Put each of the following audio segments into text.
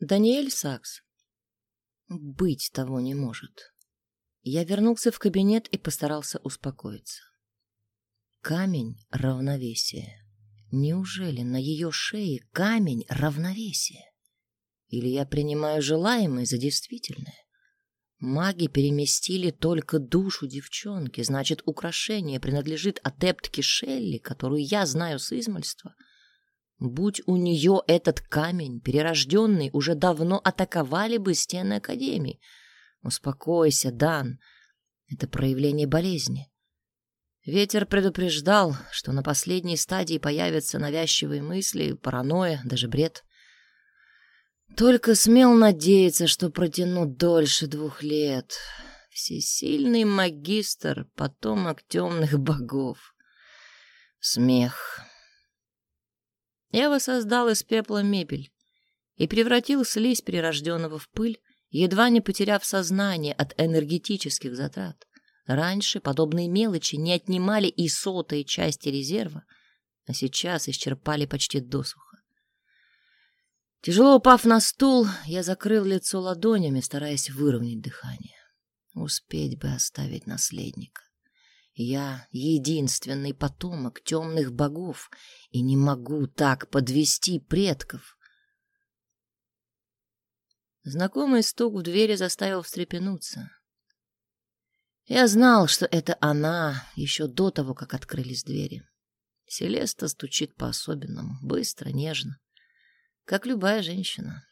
Даниэль Сакс. Быть того не может. Я вернулся в кабинет и постарался успокоиться. Камень равновесия. Неужели на ее шее камень равновесия? Или я принимаю желаемое за действительное? Маги переместили только душу девчонки, значит, украшение принадлежит адептке Шелли, которую я знаю с измальства — Будь у нее этот камень, перерожденный, уже давно атаковали бы стены Академии. Успокойся, Дан. Это проявление болезни. Ветер предупреждал, что на последней стадии появятся навязчивые мысли, паранойя, даже бред. Только смел надеяться, что протянут дольше двух лет. Всесильный магистр, потомок темных богов. Смех. Я воссоздал из пепла мебель и превратил слизь перерожденного в пыль, едва не потеряв сознание от энергетических затрат. Раньше подобные мелочи не отнимали и сотой части резерва, а сейчас исчерпали почти досуха. Тяжело упав на стул, я закрыл лицо ладонями, стараясь выровнять дыхание. Успеть бы оставить наследника. Я единственный потомок темных богов и не могу так подвести предков. Знакомый стук в двери заставил встрепенуться. Я знал, что это она еще до того, как открылись двери. Селеста стучит по-особенному, быстро, нежно, как любая женщина.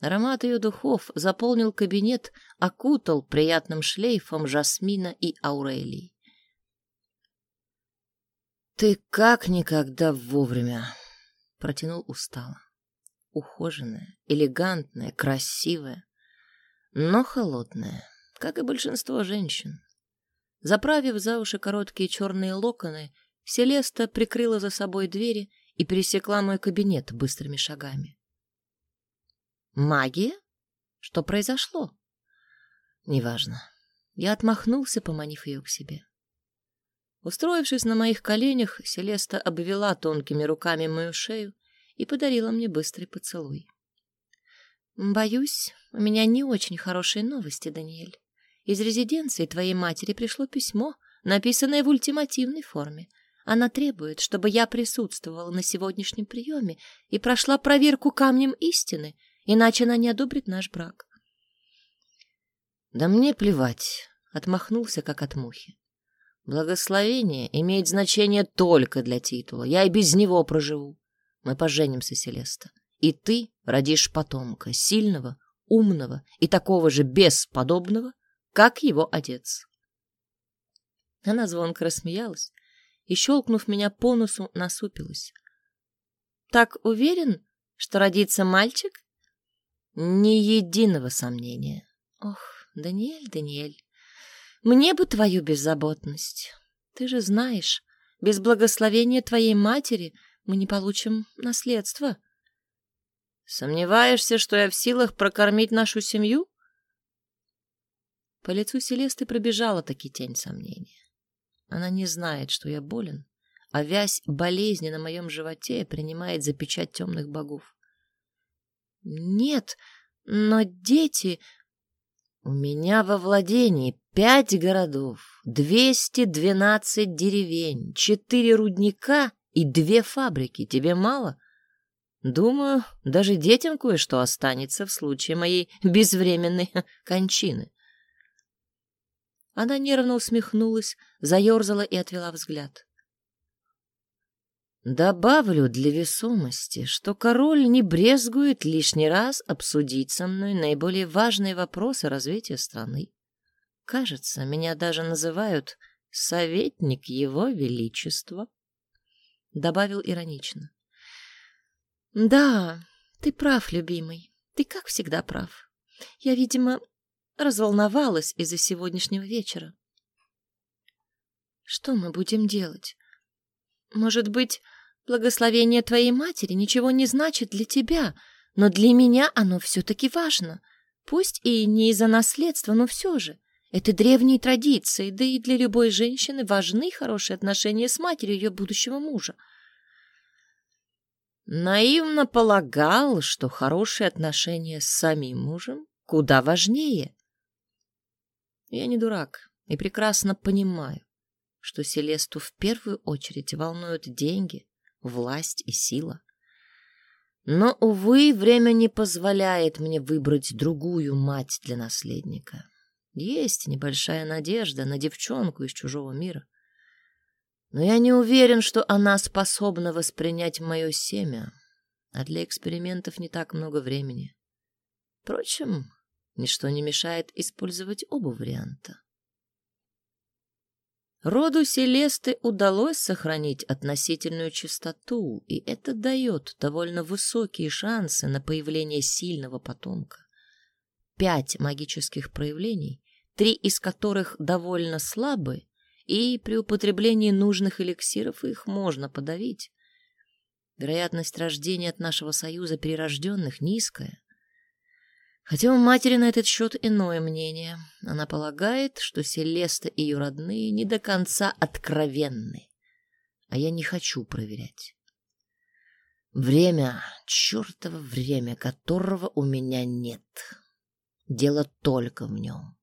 Аромат ее духов заполнил кабинет, окутал приятным шлейфом жасмина и аурелии. «Ты как никогда вовремя!» — протянул устало. Ухоженная, элегантная, красивая, но холодная, как и большинство женщин. Заправив за уши короткие черные локоны, Селеста прикрыла за собой двери и пересекла мой кабинет быстрыми шагами. «Магия? Что произошло?» «Неважно». Я отмахнулся, поманив ее к себе. Устроившись на моих коленях, Селеста обвела тонкими руками мою шею и подарила мне быстрый поцелуй. «Боюсь, у меня не очень хорошие новости, Даниэль. Из резиденции твоей матери пришло письмо, написанное в ультимативной форме. Она требует, чтобы я присутствовала на сегодняшнем приеме и прошла проверку камнем истины, иначе она не одобрит наш брак». «Да мне плевать», — отмахнулся, как от мухи. Благословение имеет значение только для титула. Я и без него проживу. Мы поженимся, Селеста. И ты родишь потомка, сильного, умного и такого же бесподобного, как его отец. Она звонко рассмеялась и, щелкнув меня по носу, насупилась. Так уверен, что родится мальчик? Ни единого сомнения. Ох, Даниэль, Даниэль, мне бы твою беззаботность. Ты же знаешь, без благословения твоей матери мы не получим наследство. Сомневаешься, что я в силах прокормить нашу семью? По лицу Селесты пробежала таки тень сомнения. Она не знает, что я болен, а вязь болезни на моем животе принимает за печать темных богов. Нет, но дети... У меня во владении пять городов, двести двенадцать деревень, четыре рудника и две фабрики. Тебе мало? Думаю, даже детям кое-что останется в случае моей безвременной кончины. Она нервно усмехнулась, заерзала и отвела взгляд. Добавлю для весомости, что король не брезгует лишний раз обсудить со мной наиболее важные вопросы развития страны. Кажется, меня даже называют советник его величества, — добавил иронично. Да, ты прав, любимый, ты как всегда прав. Я, видимо, разволновалась из-за сегодняшнего вечера. Что мы будем делать? Может быть, благословение твоей матери ничего не значит для тебя, но для меня оно все-таки важно. Пусть и не из-за наследства, но все же. Это древние традиции, да и для любой женщины важны хорошие отношения с матерью ее будущего мужа. Наивно полагал, что хорошие отношения с самим мужем куда важнее. Я не дурак и прекрасно понимаю, что Селесту в первую очередь волнуют деньги, власть и сила. Но, увы, время не позволяет мне выбрать другую мать для наследника. Есть небольшая надежда на девчонку из чужого мира. Но я не уверен, что она способна воспринять мое семя, а для экспериментов не так много времени. Впрочем, ничто не мешает использовать оба варианта. Роду Селесты удалось сохранить относительную чистоту, и это дает довольно высокие шансы на появление сильного потомка. Пять магических проявлений, три из которых довольно слабы, и при употреблении нужных эликсиров их можно подавить. Вероятность рождения от нашего союза перерожденных низкая. Хотя у матери на этот счет иное мнение. Она полагает, что Селеста и ее родные не до конца откровенны. А я не хочу проверять. Время, чертово время, которого у меня нет. Дело только в нем.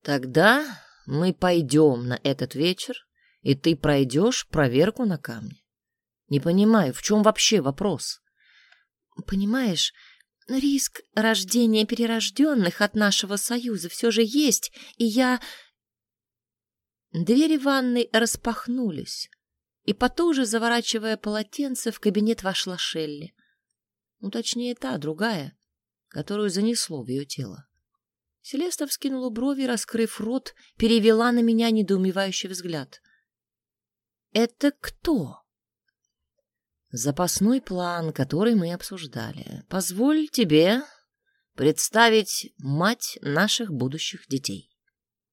Тогда мы пойдем на этот вечер, и ты пройдешь проверку на камне. Не понимаю, в чем вообще вопрос? Понимаешь, риск рождения перерожденных от нашего союза все же есть, и я... Двери ванной распахнулись, и потуже, заворачивая полотенце, в кабинет вошла Шелли. Ну, точнее, та, другая, которую занесло в ее тело. Селеста вскинула брови, раскрыв рот, перевела на меня недоумевающий взгляд. «Это кто?» Запасной план, который мы обсуждали. Позволь тебе представить мать наших будущих детей.